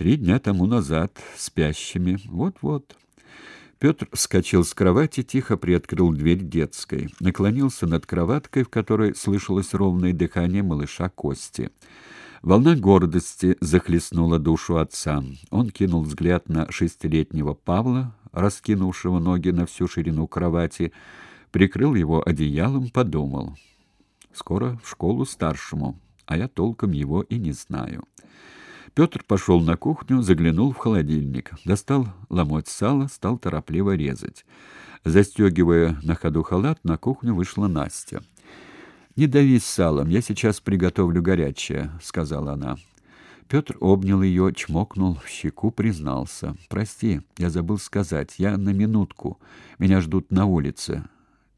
Три дня тому назад, спящими. Вот-вот. Петр вскочил с кровати, тихо приоткрыл дверь детской, наклонился над кроваткой, в которой слышалось ровное дыхание малыша Кости. Волна гордости захлестнула душу отца. Он кинул взгляд на шестилетнего Павла, раскинувшего ноги на всю ширину кровати, прикрыл его одеялом, подумал: скоро в школу старшему, а я толком его и не знаю. Петр пошел на кухню, заглянул в холодильник, достал ломоть сала, стал торопливо резать. Застегивая на ходу халат, на кухню вышла Настя. «Не дави салом, я сейчас приготовлю горячее», — сказала она. Петр обнял ее, чмокнул в щеку, признался. «Прости, я забыл сказать, я на минутку. Меня ждут на улице».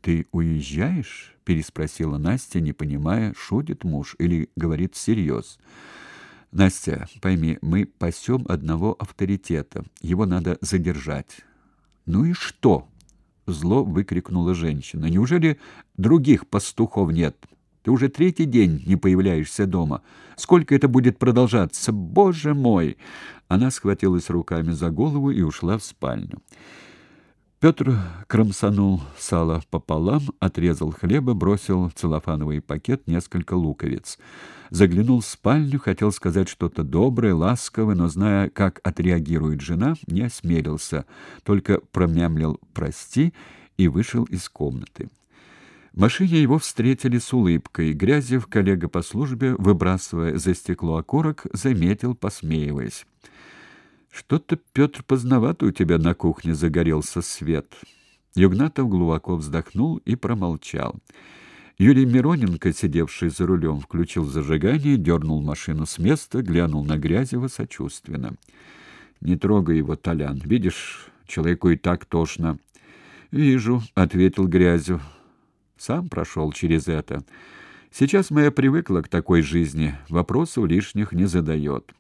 «Ты уезжаешь?» — переспросила Настя, не понимая, шутит муж или говорит всерьез. Настя, пойми, мы пасем одного авторитета. Его надо задержать. Ну и что? Зло выкрикнула женщина. Неужели других пастухов нет? Ты уже третий день не появляешься дома. Сколько это будет продолжаться? Боже мой! Она схватилась руками за голову и ушла в спальню. Петр кромсанул сало пополам, отрезал хлеба, бросил в целлофановый пакет несколько луковиц. Заглянул в спальню, хотел сказать что-то доброе, ласковое, но зная, как отреагирует жена, не осмелился, только промямлил «прости» и вышел из комнаты. В машине его встретили с улыбкой. Грязев, коллега по службе, выбрасывая за стекло окурок, заметил, посмеиваясь: что-то, Петр, поздновато у тебя на кухне загорелся свет. Югнатов глубоко вздохнул и промолчал. Юрий Мироненко, сидевший за рулем, включил зажигание, дернул машину с места, глянул на Грязева сочувственно. Не трогай его, Толян. Видишь, человеку и так тошно. Вижу, ответил Грязев. Сам прошел через это. Сейчас моя привыкла к такой жизни, вопросов лишних не задает.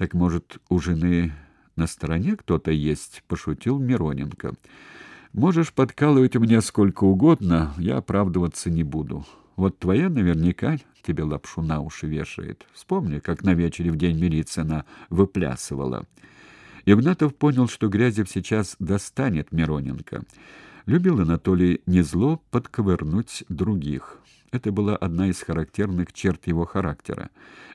Так может, у жены на стороне кто-то есть, пошутил Мироненко. Можешь подкалывать мне сколько угодно, я оправдываться не буду. Вот твоя наверняка тебе лапшу на уши вешает. Вспомни, как на вечере в день милиции она выплясывала. Игнатов понял, что Грязев сейчас достанет Мироненко. Любил Анатолий не зло подковырнуть других. Это была одна из характерных черт его характера.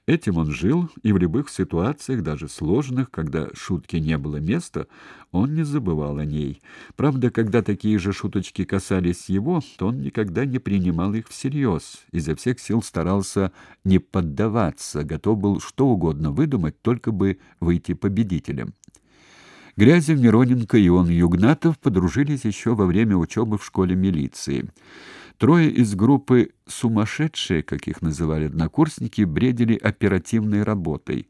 Этим он жил, и в любых ситуациях, даже сложных, когда шутки не было места, он не забывал о ней. Правда, когда такие же шуточки касались его, то он никогда не принимал их всерьез, изо всех сил старался не поддаваться, готов был что угодно выдумать, только бы выйти победителем. Грязев, Мироненко и он Югнатов подружились еще во время учебы в школе милиции. Трое из группы «сумасшедшие», как их называли однокурсники, бредили оперативной работой.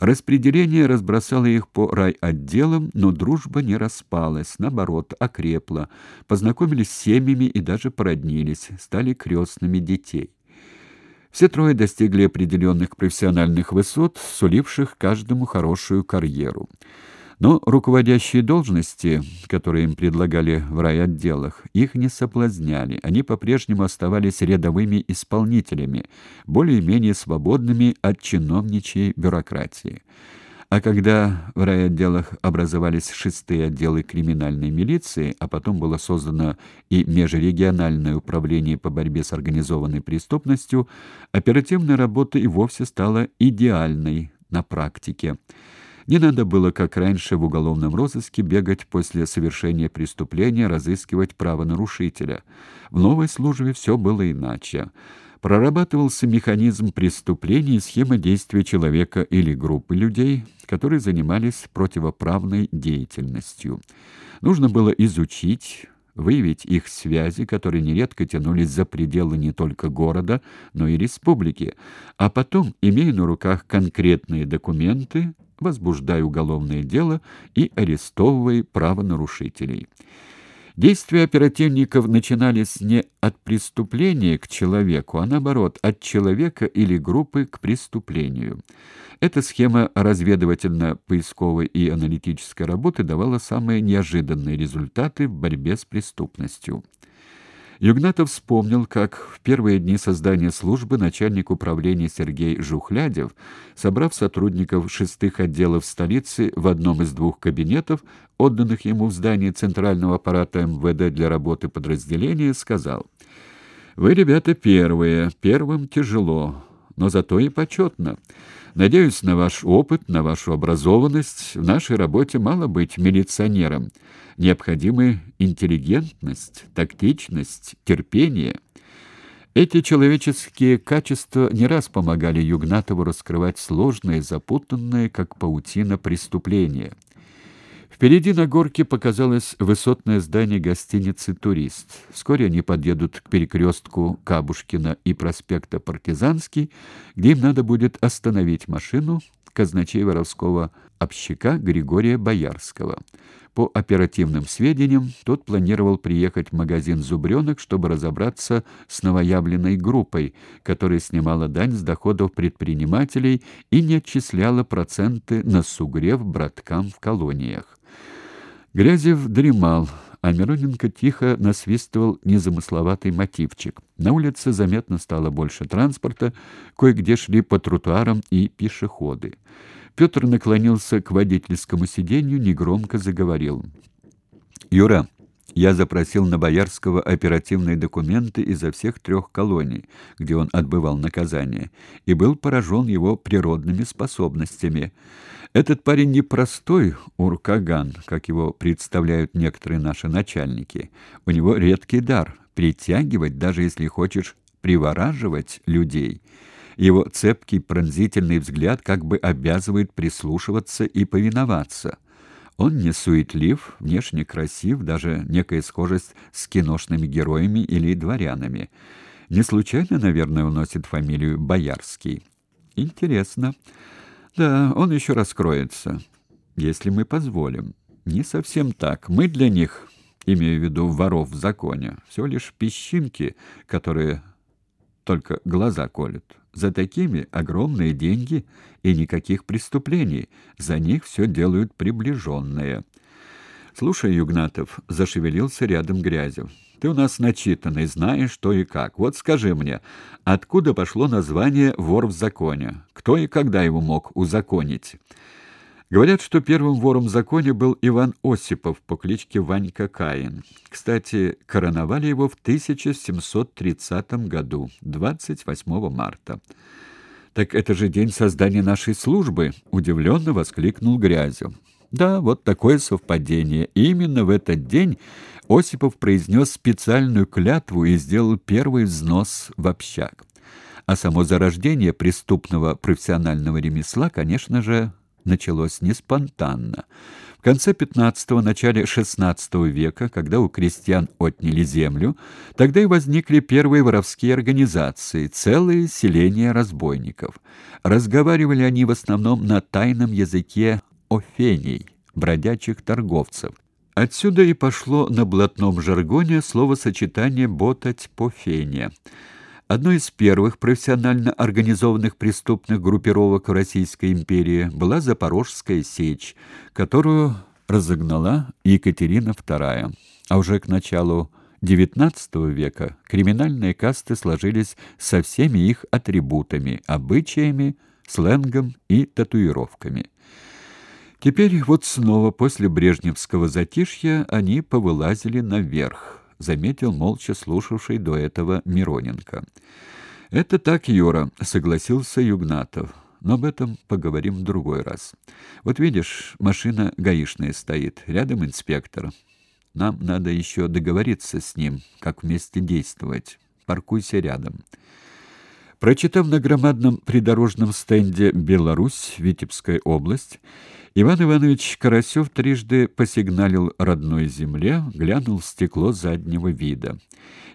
Распределение разбросало их по райотделам, но дружба не распалась, наоборот, окрепла. Познакомились с семьями и даже породнились, стали крестными детей. Все трое достигли определенных профессиональных высот, суливших каждому хорошую карьеру. Но руководящие должности, которые им предлагали в райотделах, их не соблазняли. Они по-прежнему оставались рядовыми исполнителями, более-менее свободными от чиновничьей бюрократии. А когда в райотделах образовались шестые отделы криминальной милиции, а потом было создано и межрегиональное управление по борьбе с организованной преступностью, оперативная работа и вовсе стала идеальной на практике. Не надо было, как раньше в уголовном розыске, бегать после совершения преступления, разыскивать правонарушителя. В новой службе все было иначе. Прорабатывался механизм преступления и схема действия человека или группы людей, которые занимались противоправной деятельностью. Нужно было изучить, выявить их связи, которые нередко тянулись за пределы не только города, но и республики, а потом, имея на руках конкретные документы, возбуждай уголовное дело и арестовывай правонарушителей. Действия оперативников начинались не от преступления к человеку, а наоборот, от человека или группы к преступлению. Эта схема разведывательно-поисковой и аналитической работы давала самые неожиданные результаты в борьбе с преступностью. Югнатов вспомнил, как в первые дни создания службы начальник управления Сергей Жухлядев, собрав сотрудников шестых отделов столицы в одном из двух кабинетов, отданных ему в здании Центрального аппарата МВД для работы подразделения, сказал «Вы, ребята, первые, первым тяжело, но зато и почетно. Надеюсь на ваш опыт, на вашу образованность. В нашей работе мало быть милиционером» необходимы интеллигентность, тактичность, терпение. Эти человеческие качества не раз помогали Югнатову раскрывать сложные, запутанные, как паутина, преступления. Впереди на горке показалось высотное здание гостиницы «Турист». Вскоре они подъедут к перекрестку Кабушкина и проспекта Партизанский, где им надо будет остановить машину казначей воровского общака Григория Боярского. По оперативным сведениям, тот планировал приехать в магазин «Зубренок», чтобы разобраться с новоявленной группой, которая снимала дань с доходов предпринимателей и не отчисляла проценты на сугрев браткам в колониях. Грязев дремал, а Мироненко тихо насвистывал незамысловатый мотивчик. На улице заметно стало больше транспорта, кое-где шли по тротуарам и пешеходы. Петр наклонился к водительскому сиденью, негромко заговорил. «Юра, я запросил на Боярского оперативные документы изо всех трех колоний, где он отбывал наказание, и был поражен его природными способностями. Этот парень не простой уркаган, как его представляют некоторые наши начальники. У него редкий дар притягивать, даже если хочешь привораживать людей». Его цепкий пронзительный взгляд как бы обязывает прислушиваться и повиноваться. Он не суетлив, внешне красив, даже некая схожесть с киношными героями или дворянами. Не случайно, наверное, уносит фамилию Боярский. Интересно. Да, он еще раскроется, если мы позволим. Не совсем так. Мы для них, имею в виду воров в законе, всего лишь песчинки, которые только глаза колют. За такими огромные деньги и никаких преступлений. За них все делают приближенные. Слушай, Югнатов, зашевелился рядом Грязев. Ты у нас начитанный, знаешь, что и как. Вот скажи мне, откуда пошло название «вор в законе»? Кто и когда его мог узаконить? Говорят, что первым вором в законе был Иван Осипов по кличке Ванька Каин. Кстати, короновали его в 1730 году, 28 марта. Так это же день создания нашей службы, удивленно воскликнул Грязев. Да, вот такое совпадение. Именно в этот день Осипов произнес специальную клятву и сделал первый взнос в общак. А само зарождение преступного профессионального ремесла, конечно же, началось не спонтанно. В конце XV – начале XVI века, когда у крестьян отняли землю, тогда и возникли первые воровские организации, целые селения разбойников. Разговаривали они в основном на тайном языке офений, бродячих торговцев. Отсюда и пошло на блатном жаргоне словосочетание «ботать по фене». Одной из первых профессионально организованных преступных группировок в Российской империи была Запорожская сечь, которую разогнала Екатерина II. А уже к началу XIX века криминальные касты сложились со всеми их атрибутами, обычаями, сленгом и татуировками. Теперь вот снова после брежневского затишья они повылазили наверх заметил молча слушавший до этого Мироненко. Это так, Юра, согласился Югнатов. Но об этом поговорим в другой раз. Вот видишь, машина гаишная стоит, рядом инспектор. Нам надо еще договориться с ним, как вместе действовать. Паркуйся рядом. Прочитав на громадном придорожном стенде «Беларусь, Витебская область», Иван Иванович Карасев трижды посигналил родной земле, глянул в стекло заднего вида.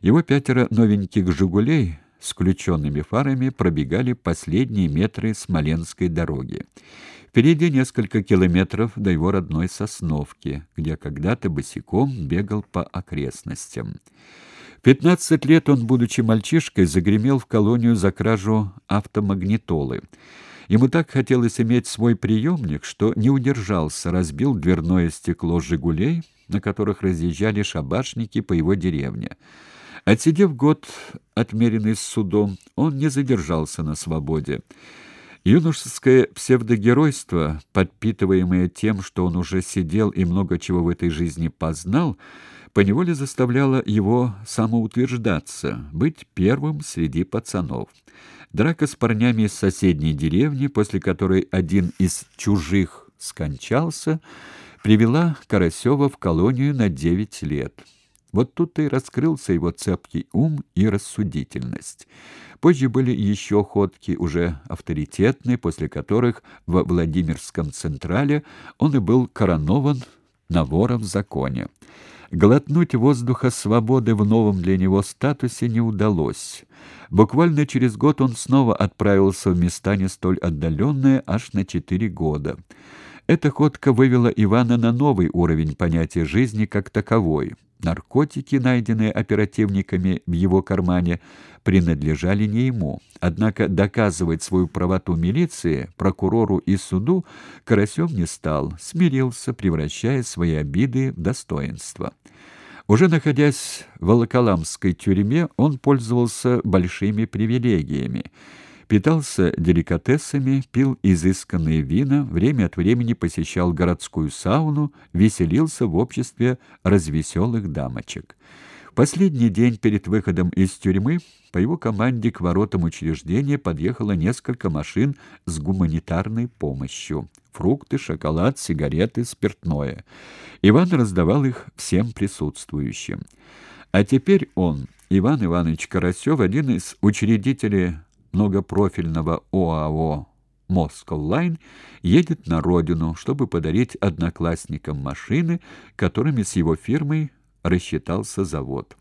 Его пятеро новеньких «Жигулей» с включенными фарами пробегали последние метры Смоленской дороги. Впереди несколько километров до его родной Сосновки, где когда-то босиком бегал по окрестностям. 15 лет он, будучи мальчишкой, загремел в колонию за кражу автомагнитолы. Ему так хотелось иметь свой приемник, что не удержался, разбил дверное стекло «Жигулей», на которых разъезжали шабашники по его деревне. Отсидев год, отмеренный судом, он не задержался на свободе. Юношеское псевдогеройство, подпитываемое тем, что он уже сидел и много чего в этой жизни познал, поневоле заставляло его самоутверждаться, быть первым среди пацанов. Драка с парнями из соседней деревни, после которой один из чужих скончался, привела Карасева в колонию на девять лет. Вот тут и раскрылся его цепкий ум и рассудительность. Позже были еще ходки, уже авторитетные, после которых во Владимирском Централе он и был коронован на вора в законе. Глотнуть воздуха свободы в новом для него статусе не удалось. Буквально через год он снова отправился в места не столь отдаленные, аж на четыре года. Эта ходка вывела Ивана на новый уровень понятия жизни как таковой. Наркотики, найденные оперативниками в его кармане, принадлежали не ему. Однако доказывать свою правоту милиции, прокурору и суду Карасев не стал, смирился, превращая свои обиды в достоинство. Уже находясь в Волоколамской тюрьме, он пользовался большими привилегиями питался деликатесами, пил изысканные вина, время от времени посещал городскую сауну, веселился в обществе развеселых дамочек. Последний день перед выходом из тюрьмы по его команде к воротам учреждения подъехало несколько машин с гуманитарной помощью. Фрукты, шоколад, сигареты, спиртное. Иван раздавал их всем присутствующим. А теперь он, Иван Иванович Карасев, один из учредителей многопрофильного ОАО «Москоллайн» едет на родину, чтобы подарить одноклассникам машины, которыми с его фирмой рассчитался завод.